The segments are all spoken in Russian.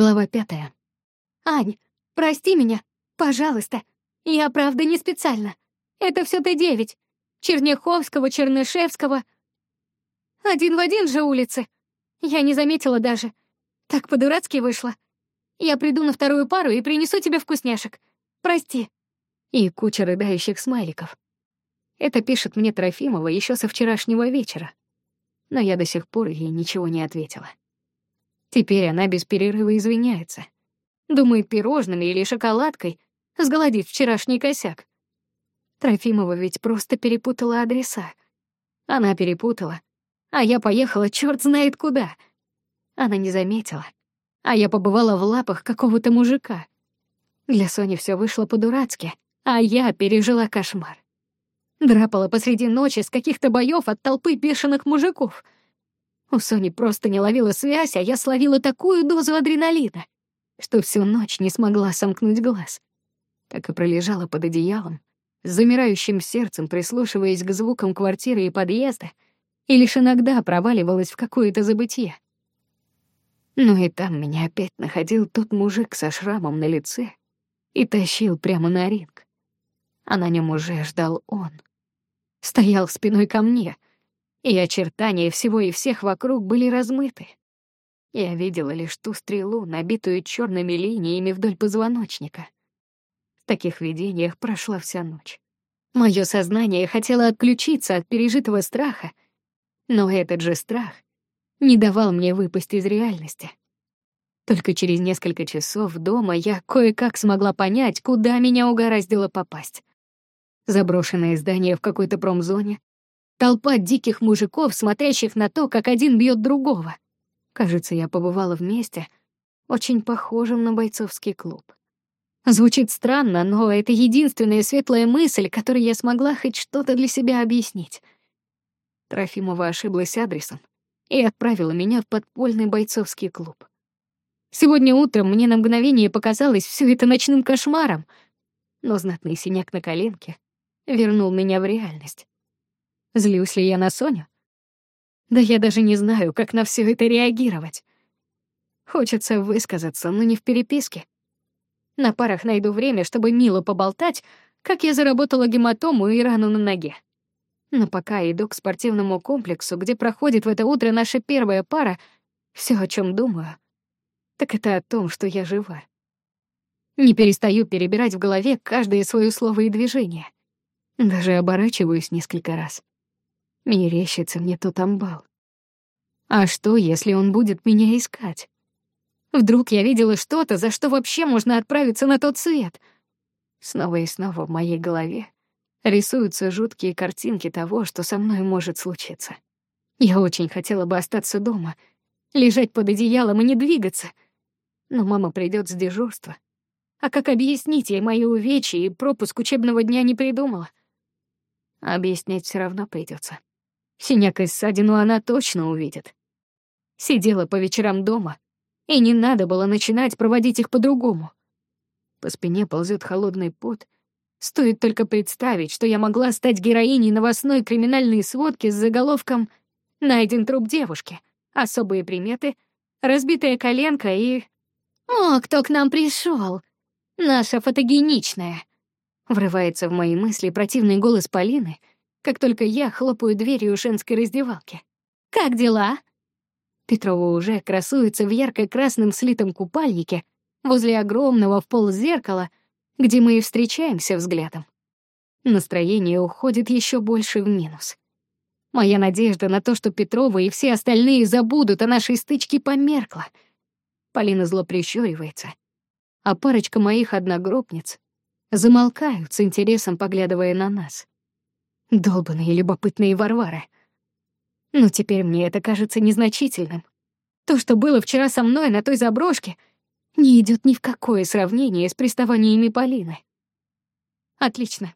Глава пятая. «Ань, прости меня, пожалуйста. Я правда не специально. Это все ты девять. Черняховского, Чернышевского. Один в один же улицы. Я не заметила даже. Так по-дурацки вышло. Я приду на вторую пару и принесу тебе вкусняшек. Прости». И куча рыдающих смайликов. Это пишет мне Трофимова еще со вчерашнего вечера. Но я до сих пор ей ничего не ответила. Теперь она без перерыва извиняется. Думает пирожными или шоколадкой сгладить вчерашний косяк. Трофимова ведь просто перепутала адреса. Она перепутала, а я поехала черт знает куда. Она не заметила, а я побывала в лапах какого-то мужика. Для Сони все вышло по-дурацки, а я пережила кошмар. Драпала посреди ночи с каких-то боев от толпы бешеных мужиков — у Сони просто не ловила связь, а я словила такую дозу адреналина, что всю ночь не смогла сомкнуть глаз. Так и пролежала под одеялом, с замирающим сердцем прислушиваясь к звукам квартиры и подъезда, и лишь иногда проваливалась в какое-то забытье. Но и там меня опять находил тот мужик со шрамом на лице и тащил прямо на ринг. А на нем уже ждал он. Стоял спиной ко мне — и очертания всего и всех вокруг были размыты. Я видела лишь ту стрелу, набитую черными линиями вдоль позвоночника. В таких видениях прошла вся ночь. Мое сознание хотело отключиться от пережитого страха, но этот же страх не давал мне выпасть из реальности. Только через несколько часов дома я кое-как смогла понять, куда меня угораздило попасть. Заброшенное здание в какой-то промзоне, Толпа диких мужиков, смотрящих на то, как один бьет другого. Кажется, я побывала в месте, очень похожем на бойцовский клуб. Звучит странно, но это единственная светлая мысль, которой я смогла хоть что-то для себя объяснить. Трофимова ошиблась адресом и отправила меня в подпольный бойцовский клуб. Сегодня утром мне на мгновение показалось все это ночным кошмаром, но знатный синяк на коленке вернул меня в реальность. Злюсь ли я на Соню? Да я даже не знаю, как на все это реагировать. Хочется высказаться, но не в переписке. На парах найду время, чтобы мило поболтать, как я заработала гематому и рану на ноге. Но пока иду к спортивному комплексу, где проходит в это утро наша первая пара, все, о чем думаю, так это о том, что я жива. Не перестаю перебирать в голове каждое свое слово и движение. Даже оборачиваюсь несколько раз. Мерещится мне тот амбал. А что, если он будет меня искать? Вдруг я видела что-то, за что вообще можно отправиться на тот свет? Снова и снова в моей голове рисуются жуткие картинки того, что со мной может случиться. Я очень хотела бы остаться дома, лежать под одеялом и не двигаться. Но мама придёт с дежурства. А как объяснить ей мои увечья и пропуск учебного дня не придумала? Объяснять все равно придется. Синяк и ссадину она точно увидит. Сидела по вечерам дома, и не надо было начинать проводить их по-другому. По спине ползет холодный пот. Стоит только представить, что я могла стать героиней новостной криминальной сводки с заголовком «Найден труп девушки», особые приметы, разбитая коленка и... «О, кто к нам пришел? Наша фотогеничная!» Врывается в мои мысли противный голос Полины — как только я хлопаю дверью женской раздевалки. «Как дела?» Петрова уже красуется в ярко-красном слитом купальнике возле огромного в пол зеркала, где мы и встречаемся взглядом. Настроение уходит еще больше в минус. Моя надежда на то, что Петрова и все остальные забудут о нашей стычке, померкла. Полина зло прищуривается, а парочка моих одногруппниц замолкают с интересом, поглядывая на нас. Долбаные любопытные Варвары. Но теперь мне это кажется незначительным. То, что было вчера со мной на той заброшке, не идет ни в какое сравнение с приставаниями Полины. Отлично.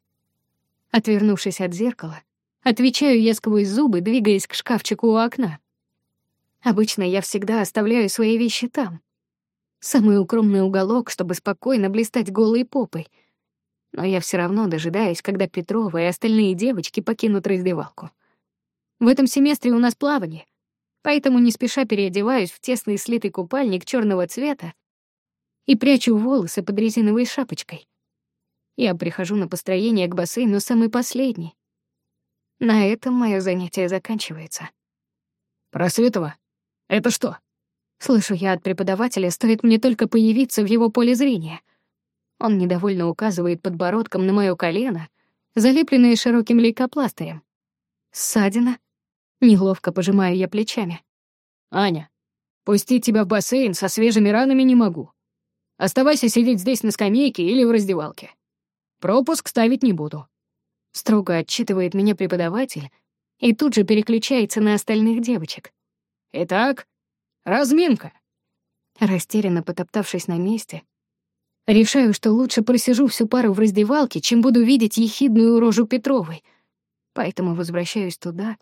Отвернувшись от зеркала, отвечаю я сквозь зубы, двигаясь к шкафчику у окна. Обычно я всегда оставляю свои вещи там. Самый укромный уголок, чтобы спокойно блистать голой попой — но я все равно дожидаюсь, когда Петрова и остальные девочки покинут раздевалку. В этом семестре у нас плавание, поэтому не спеша переодеваюсь в тесный слитый купальник черного цвета и прячу волосы под резиновой шапочкой. Я прихожу на построение к бассейну самый последний. На этом мое занятие заканчивается. «Просветова, это что?» Слышу я от преподавателя, стоит мне только появиться в его поле зрения. Он недовольно указывает подбородком на моё колено, залепленное широким лейкопластырем. Ссадина. Неловко пожимаю я плечами. «Аня, пустить тебя в бассейн со свежими ранами не могу. Оставайся сидеть здесь на скамейке или в раздевалке. Пропуск ставить не буду. Строго отчитывает меня преподаватель и тут же переключается на остальных девочек. Итак, разминка. Растерянно потоптавшись на месте, решаю, что лучше просижу всю пару в раздевалке, чем буду видеть ехидную рожу Петровой. Поэтому возвращаюсь туда,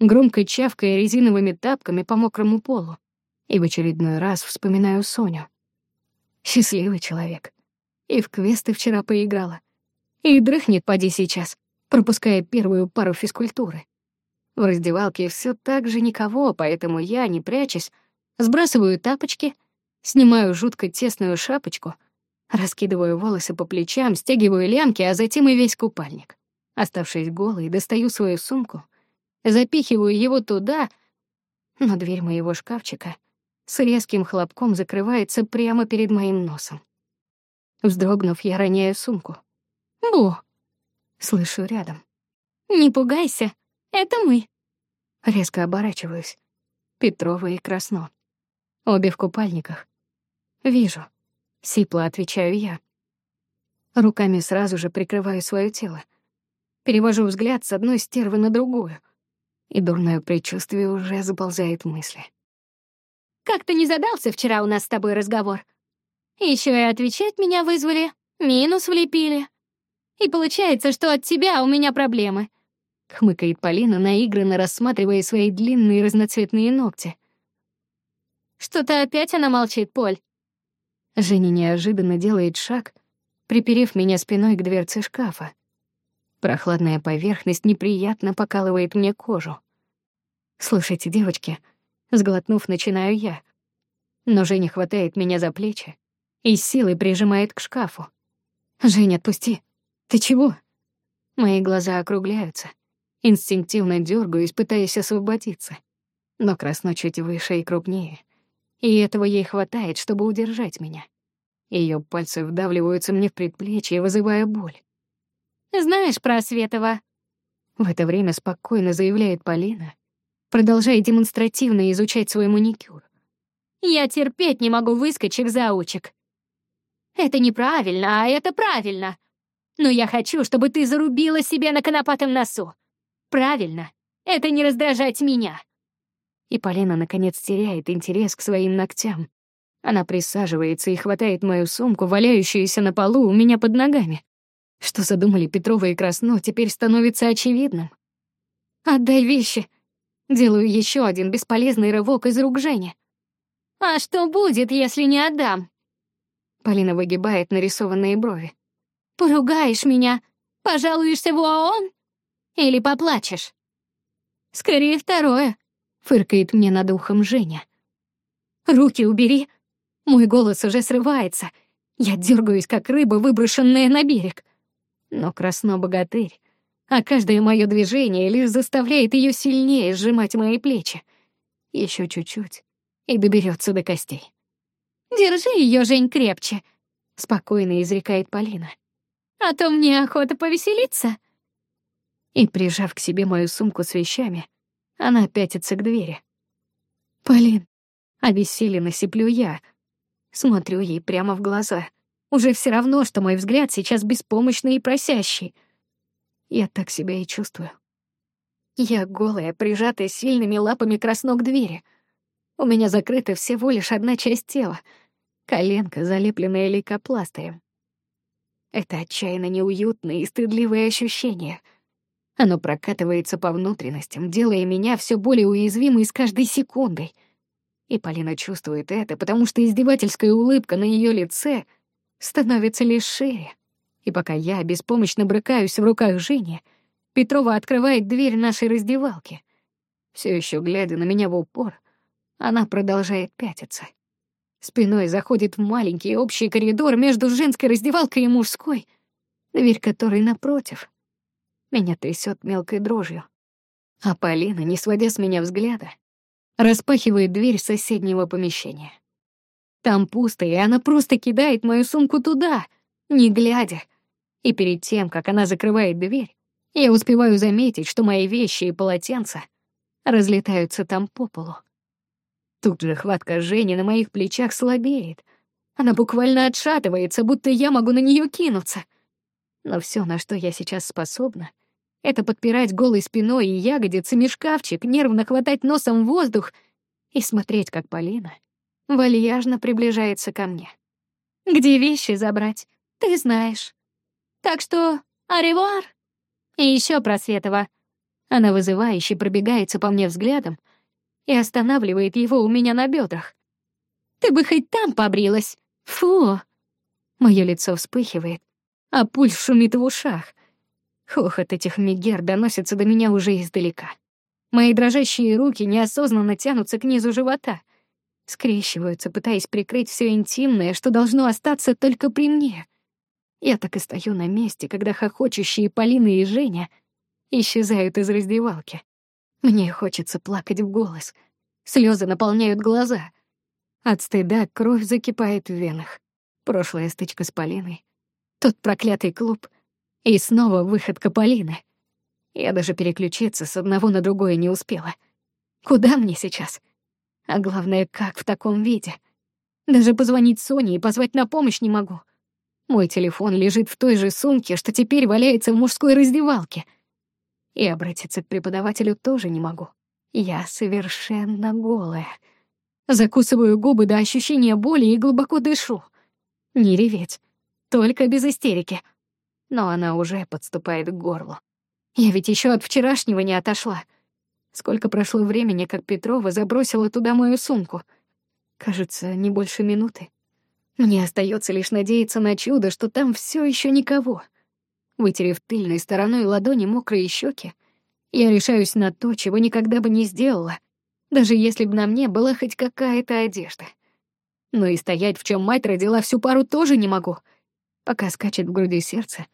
громко чавкая резиновыми тапками по мокрому полу, и в очередной раз вспоминаю Соню. Счастливый человек. И в квесты вчера поиграла. И дрыхнет поди сейчас, пропуская первую пару физкультуры. В раздевалке все так же никого, поэтому я, не прячась, сбрасываю тапочки, снимаю жутко тесную шапочку, раскидываю волосы по плечам, стягиваю лямки, а затем и весь купальник. Оставшись голой, достаю свою сумку, запихиваю его туда, но дверь моего шкафчика с резким хлопком закрывается прямо перед моим носом. Вздрогнув, я роняю сумку. «Бу!» — слышу рядом. «Не пугайся, это мы». Резко оборачиваюсь. Петрова и Красно. Обе в купальниках. «Вижу», — сипло отвечаю я. Руками сразу же прикрываю свое тело. Перевожу взгляд с одной стервы на другую. И дурное предчувствие уже заползает в мысли. Как-то не задался вчера у нас с тобой разговор. Еще и отвечать меня вызвали, минус влепили. И получается, что от тебя у меня проблемы. Хмыкает Полина, наигранно рассматривая свои длинные разноцветные ногти. Что-то опять она молчит, Поль. Женя неожиданно делает шаг, приперев меня спиной к дверце шкафа. Прохладная поверхность неприятно покалывает мне кожу. Слушайте, девочки, Сглотнув, начинаю я. Но Женя хватает меня за плечи и силой прижимает к шкафу. «Жень, отпусти! Ты чего?» Мои глаза округляются. Инстинктивно дёргаюсь, пытаясь освободиться. Но красно чуть выше и крупнее. И этого ей хватает, чтобы удержать меня. Её пальцы вдавливаются мне в предплечье, вызывая боль. «Знаешь про Светова?» В это время спокойно заявляет Полина, продолжая демонстративно изучать свой маникюр. «Я терпеть не могу выскочек-заучек. Это неправильно, а это правильно. Но я хочу, чтобы ты зарубила себе на конопатом носу. Правильно. Это не раздражать меня». И Полина, наконец, теряет интерес к своим ногтям. Она присаживается и хватает мою сумку, валяющуюся на полу у меня под ногами. Что задумали Петрова и Красно, теперь становится очевидным. «Отдай вещи», Делаю еще один бесполезный рывок из рук Жени. «А что будет, если не отдам?» Полина выгибает нарисованные брови. «Поругаешь меня? Пожалуешься в ООН? Или поплачешь?» «Скорее второе», — фыркает мне над ухом Женя. «Руки убери!» Мой голос уже срывается. Я дергаюсь, как рыба, выброшенная на берег. Но красно-богатырь а каждое мое движение лишь заставляет ее сильнее сжимать мои плечи. Еще чуть-чуть, и доберется до костей. «Держи ее, Жень, крепче», — спокойно изрекает Полина. «А то мне охота повеселиться». И, прижав к себе мою сумку с вещами, она пятится к двери. «Полин», — обессиленно сиплю я, смотрю ей прямо в глаза. Уже все равно, что мой взгляд сейчас беспомощный и просящий — я так себя и чувствую. Я голая, прижатая сильными лапами красно к двери. У меня закрыта всего лишь одна часть тела. Коленка, залепленная лейкопластырем. Это отчаянно неуютное и стыдливое ощущение. Оно прокатывается по внутренностям, делая меня все более уязвимой с каждой секундой. И Полина чувствует это, потому что издевательская улыбка на ее лице становится лишь шире. И пока я беспомощно брыкаюсь в руках Жени, Петрова открывает дверь нашей раздевалки. Все еще глядя на меня в упор, она продолжает пятиться. спиной заходит в маленький общий коридор между женской раздевалкой и мужской, дверь которой напротив. Меня трясет мелкой дрожью. А Полина, не сводя с меня взгляда, распахивает дверь соседнего помещения. Там пусто, и она просто кидает мою сумку туда, не глядя. И перед тем, как она закрывает дверь, я успеваю заметить, что мои вещи и полотенца разлетаются там по полу. Тут же хватка Жени на моих плечах слабеет. Она буквально отшатывается, будто я могу на нее кинуться. Но все, на что я сейчас способна, это подпирать голой спиной и ягодицами шкафчик, нервно хватать носом воздух и смотреть, как Полина вальяжно приближается ко мне. «Где вещи забрать? Ты знаешь. Так что, аревуар!» И еще про Светова. Она вызывающе пробегается по мне взглядом и останавливает его у меня на бедрах. «Ты бы хоть там побрилась! Фу!» Мое лицо вспыхивает, а пульс шумит в ушах. Хохот этих мегер доносится до меня уже издалека. Мои дрожащие руки неосознанно тянутся к низу живота, скрещиваются, пытаясь прикрыть все интимное, что должно остаться только при мне. Я так и стою на месте, когда хохочущие Полина и Женя исчезают из раздевалки. Мне хочется плакать в голос. Слезы наполняют глаза. От стыда кровь закипает в венах. Прошлая стычка с Полиной. Тот проклятый клуб. И снова выходка Полины. Я даже переключиться с одного на другое не успела. Куда мне сейчас? А главное, как в таком виде? Даже позвонить Соне и позвать на помощь не могу. Мой телефон лежит в той же сумке, что теперь валяется в мужской раздевалке. И обратиться к преподавателю тоже не могу. Я совершенно голая. Закусываю губы до ощущения боли и глубоко дышу. Не реветь, только без истерики — но она уже подступает к горлу. Я ведь еще от вчерашнего не отошла. Сколько прошло времени, как Петрова забросила туда мою сумку? Кажется, не больше минуты. Мне остается лишь надеяться на чудо, что там все еще никого. Вытерев тыльной стороной ладони мокрые щеки, я решаюсь на то, чего никогда бы не сделала, даже если бы на мне была хоть какая-то одежда. Но и стоять, в чем мать родила всю пару, тоже не могу. Пока скачет в груди сердце,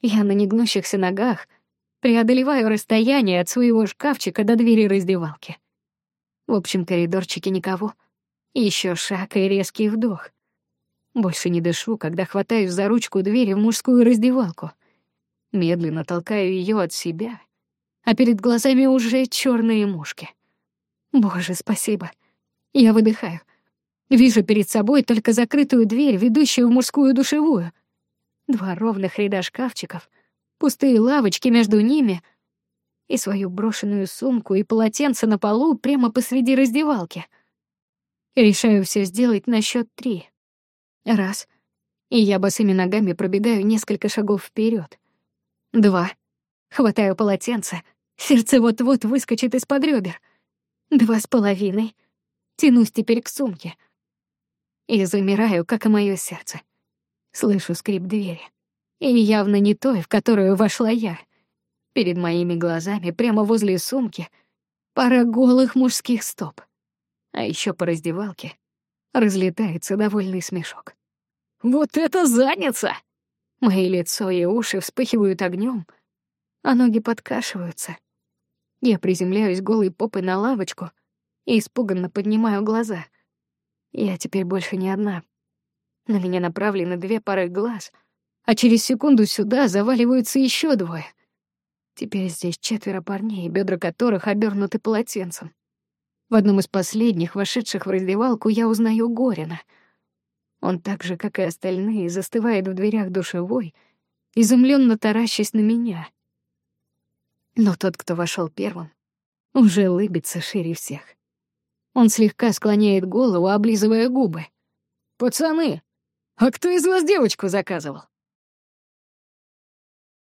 я на негнущихся ногах преодолеваю расстояние от своего шкафчика до двери раздевалки. В общем коридорчике никого. Еще шаг и резкий вдох. Больше не дышу, когда хватаюсь за ручку двери в мужскую раздевалку. Медленно толкаю ее от себя, а перед глазами уже черные мушки. Боже, спасибо. Я выдыхаю. Вижу перед собой только закрытую дверь, ведущую в мужскую душевую — Два ровных ряда шкафчиков, пустые лавочки между ними и свою брошенную сумку и полотенце на полу прямо посреди раздевалки. Решаю все сделать на счет три. Раз. И я босыми ногами пробегаю несколько шагов вперед. Два. Хватаю полотенце. Сердце вот-вот выскочит из-под ребер. Два с половиной. Тянусь теперь к сумке. И замираю, как и мое сердце. Слышу скрип двери. И явно не той, в которую вошла я. Перед моими глазами, прямо возле сумки, пара голых мужских стоп. А еще по раздевалке разлетается довольный смешок. «Вот это задница!» Мои лицо и уши вспыхивают огнем, а ноги подкашиваются. Я приземляюсь голой попой на лавочку и испуганно поднимаю глаза. Я теперь больше не одна. На меня направлены две пары глаз, а через секунду сюда заваливаются еще двое. Теперь здесь четверо парней, бедра которых обернуты полотенцем. В одном из последних, вошедших в раздевалку, я узнаю Горина. Он так же, как и остальные, застывает в дверях душевой, изумленно таращась на меня. Но тот, кто вошел первым, уже улыбится шире всех. Он слегка склоняет голову, облизывая губы. «Пацаны, «А кто из вас девочку заказывал?»